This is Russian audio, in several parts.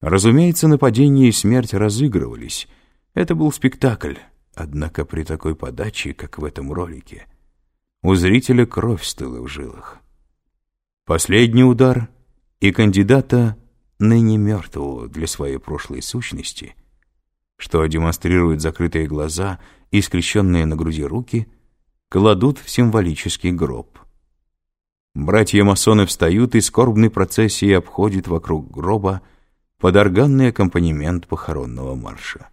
Разумеется, нападение и смерть разыгрывались. Это был спектакль, однако при такой подаче, как в этом ролике, у зрителя кровь стыла в жилах. Последний удар и кандидата, ныне мертвого для своей прошлой сущности, что демонстрируют закрытые глаза и скрещенные на груди руки, кладут в символический гроб. Братья-масоны встают и скорбной процессией обходят вокруг гроба, под органный аккомпанемент похоронного марша.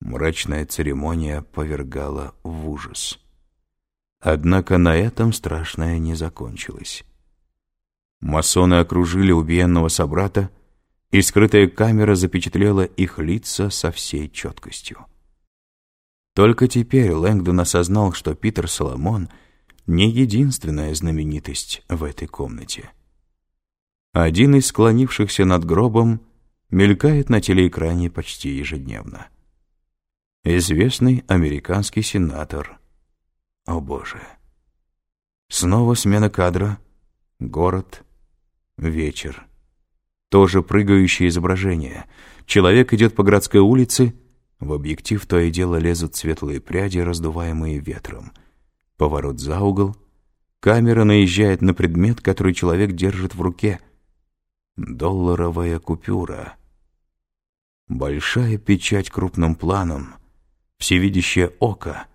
Мрачная церемония повергала в ужас. Однако на этом страшное не закончилось. Масоны окружили убиенного собрата, и скрытая камера запечатлела их лица со всей четкостью. Только теперь Лэнгдон осознал, что Питер Соломон не единственная знаменитость в этой комнате. Один из склонившихся над гробом мелькает на телеэкране почти ежедневно. Известный американский сенатор. О боже. Снова смена кадра, город, вечер. Тоже прыгающее изображение. Человек идет по городской улице, в объектив то и дело лезут светлые пряди, раздуваемые ветром. Поворот за угол. Камера наезжает на предмет, который человек держит в руке — Долларовая купюра. Большая печать крупным планом, всевидящее око,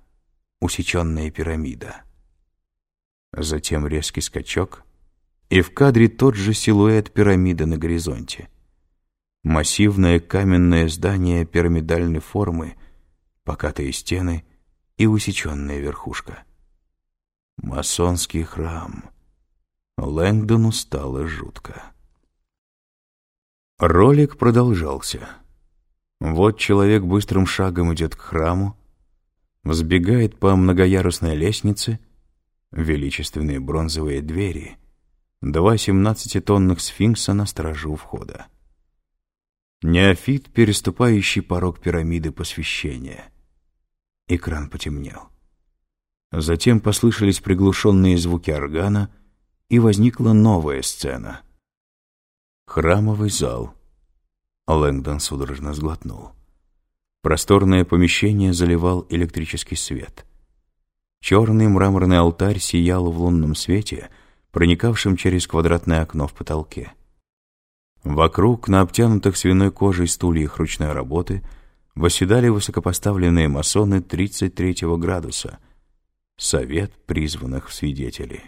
усеченная пирамида. Затем резкий скачок, и в кадре тот же силуэт пирамиды на горизонте. Массивное каменное здание пирамидальной формы, покатые стены и усеченная верхушка. Масонский храм. Лэнгдону стало жутко. Ролик продолжался. Вот человек быстрым шагом идет к храму, взбегает по многоярусной лестнице, величественные бронзовые двери, два семнадцатитонных сфинкса на стражу входа. Неофит, переступающий порог пирамиды посвящения. Экран потемнел. Затем послышались приглушенные звуки органа, и возникла новая сцена — Храмовый зал. Лэнгдон судорожно сглотнул. Просторное помещение заливал электрический свет. Черный мраморный алтарь сиял в лунном свете, проникавшем через квадратное окно в потолке. Вокруг, на обтянутых свиной кожей стульях ручной работы, восседали высокопоставленные масоны 33-го градуса, совет призванных в свидетели.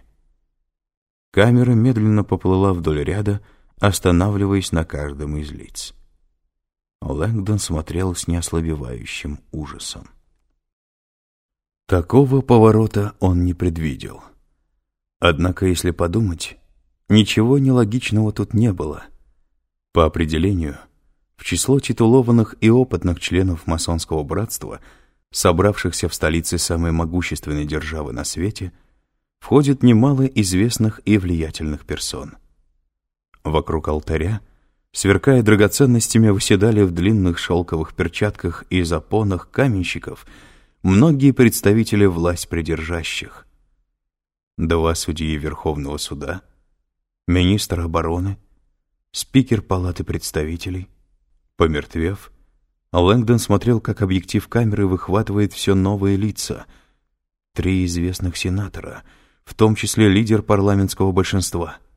Камера медленно поплыла вдоль ряда, останавливаясь на каждом из лиц. Лэнгдон смотрел с неослабевающим ужасом. Такого поворота он не предвидел. Однако, если подумать, ничего нелогичного тут не было. По определению, в число титулованных и опытных членов масонского братства, собравшихся в столице самой могущественной державы на свете, входит немало известных и влиятельных персон — Вокруг алтаря, сверкая драгоценностями, выседали в длинных шелковых перчатках и запонах каменщиков многие представители власть придержащих. Два судьи Верховного суда, министр обороны, спикер Палаты представителей. Помертвев, Лэнгдон смотрел, как объектив камеры выхватывает все новые лица. Три известных сенатора, в том числе лидер парламентского большинства —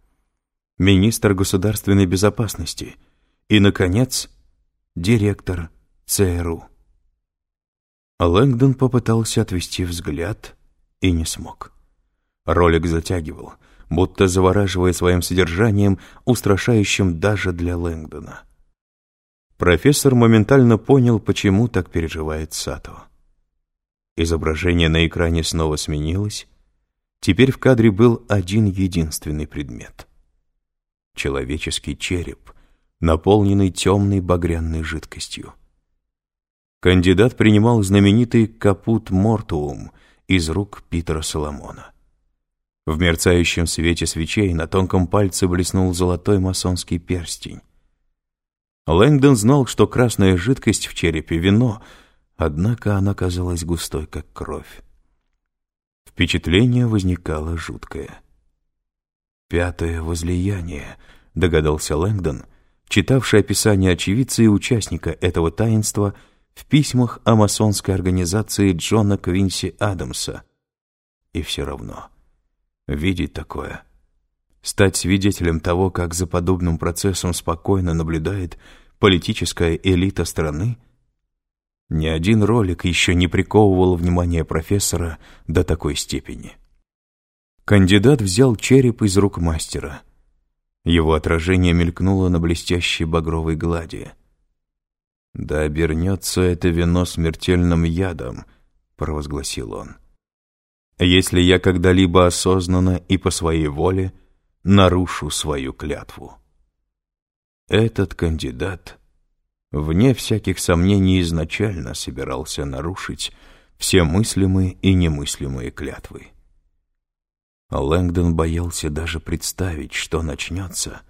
министр государственной безопасности и, наконец, директор ЦРУ. Лэнгдон попытался отвести взгляд и не смог. Ролик затягивал, будто завораживая своим содержанием, устрашающим даже для Лэнгдона. Профессор моментально понял, почему так переживает Сато. Изображение на экране снова сменилось. Теперь в кадре был один единственный предмет — человеческий череп, наполненный темной багряной жидкостью. Кандидат принимал знаменитый капут мортуум из рук Питера Соломона. В мерцающем свете свечей на тонком пальце блеснул золотой масонский перстень. Лэнгдон знал, что красная жидкость в черепе — вино, однако она казалась густой, как кровь. Впечатление возникало жуткое — «Пятое возлияние», — догадался Лэнгдон, читавший описание очевидца и участника этого таинства в письмах о масонской организации Джона Квинси Адамса. И все равно, видеть такое, стать свидетелем того, как за подобным процессом спокойно наблюдает политическая элита страны, ни один ролик еще не приковывал внимание профессора до такой степени. Кандидат взял череп из рук мастера. Его отражение мелькнуло на блестящей багровой глади. «Да обернется это вино смертельным ядом», — провозгласил он. «Если я когда-либо осознанно и по своей воле нарушу свою клятву». Этот кандидат вне всяких сомнений изначально собирался нарушить все мыслимые и немыслимые клятвы. Лэнгдон боялся даже представить, что начнется,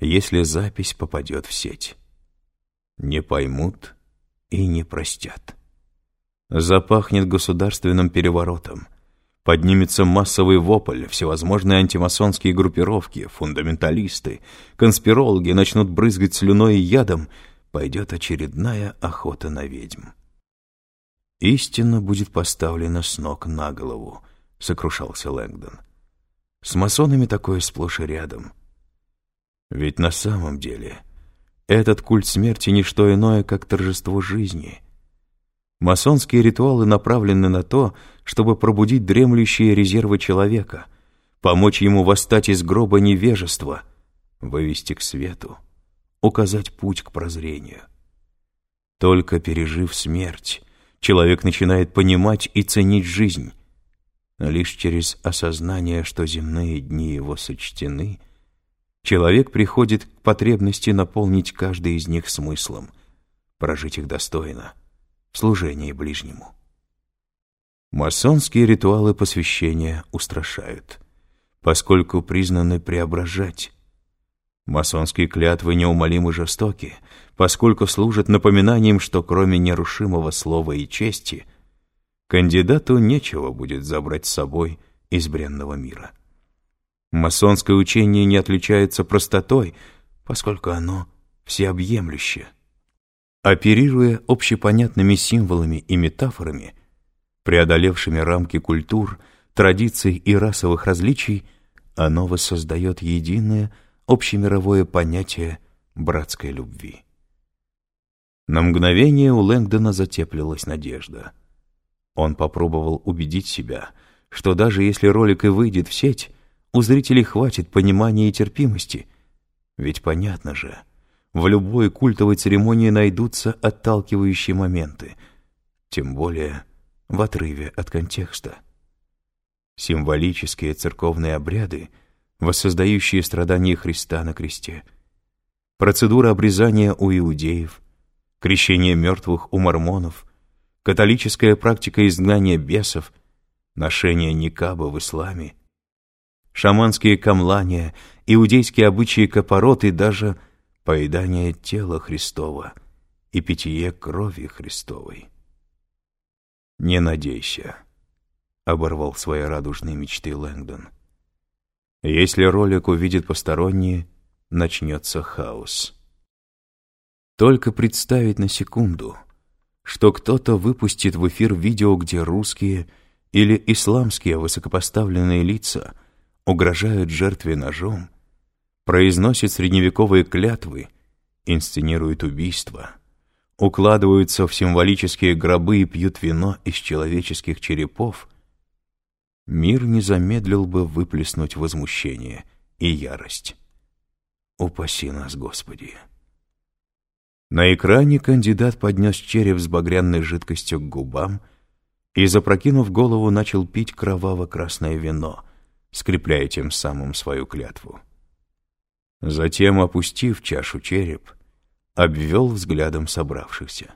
если запись попадет в сеть. Не поймут и не простят. Запахнет государственным переворотом. Поднимется массовый вопль, всевозможные антимасонские группировки, фундаменталисты, конспирологи начнут брызгать слюной и ядом — пойдет очередная охота на ведьм. «Истина будет поставлена с ног на голову», — сокрушался Лэнгдон. «С масонами такое сплошь и рядом. Ведь на самом деле этот культ смерти — не что иное, как торжество жизни. Масонские ритуалы направлены на то, чтобы пробудить дремлющие резервы человека, помочь ему восстать из гроба невежества, вывести к свету указать путь к прозрению. Только пережив смерть, человек начинает понимать и ценить жизнь. Лишь через осознание, что земные дни его сочтены, человек приходит к потребности наполнить каждый из них смыслом, прожить их достойно, в служении ближнему. Масонские ритуалы посвящения устрашают, поскольку признаны преображать, Масонские клятвы неумолимы жестоки, поскольку служат напоминанием, что кроме нерушимого слова и чести, кандидату нечего будет забрать с собой из бренного мира. Масонское учение не отличается простотой, поскольку оно всеобъемлюще. Оперируя общепонятными символами и метафорами, преодолевшими рамки культур, традиций и расовых различий, оно воссоздает единое – общемировое понятие братской любви. На мгновение у Лэнгдона затеплилась надежда. Он попробовал убедить себя, что даже если ролик и выйдет в сеть, у зрителей хватит понимания и терпимости. Ведь понятно же, в любой культовой церемонии найдутся отталкивающие моменты, тем более в отрыве от контекста. Символические церковные обряды — воссоздающие страдания Христа на кресте, процедура обрезания у иудеев, крещение мертвых у мормонов, католическая практика изгнания бесов, ношение никаба в исламе, шаманские камлания, иудейские обычаи капорот и даже поедание тела Христова и питье крови Христовой. «Не надейся», — оборвал свои радужные мечты Лэнгдон. Если ролик увидит посторонние, начнется хаос. Только представить на секунду, что кто-то выпустит в эфир видео, где русские или исламские высокопоставленные лица угрожают жертве ножом, произносят средневековые клятвы, инсценируют убийства, укладываются в символические гробы и пьют вино из человеческих черепов — мир не замедлил бы выплеснуть возмущение и ярость. Упаси нас, Господи! На экране кандидат поднес череп с багряной жидкостью к губам и, запрокинув голову, начал пить кроваво-красное вино, скрепляя тем самым свою клятву. Затем, опустив чашу череп, обвел взглядом собравшихся.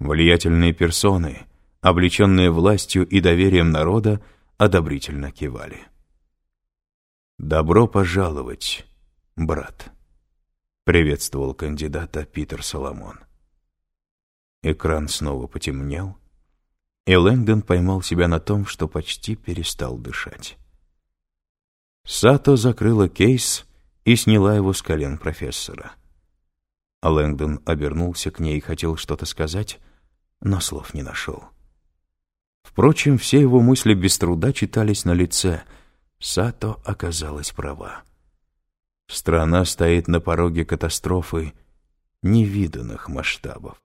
Влиятельные персоны — облеченные властью и доверием народа, одобрительно кивали. «Добро пожаловать, брат», — приветствовал кандидата Питер Соломон. Экран снова потемнел, и Лэнгдон поймал себя на том, что почти перестал дышать. Сато закрыла кейс и сняла его с колен профессора. А Лэнгдон обернулся к ней и хотел что-то сказать, но слов не нашел. Впрочем, все его мысли без труда читались на лице. Сато оказалась права. Страна стоит на пороге катастрофы невиданных масштабов.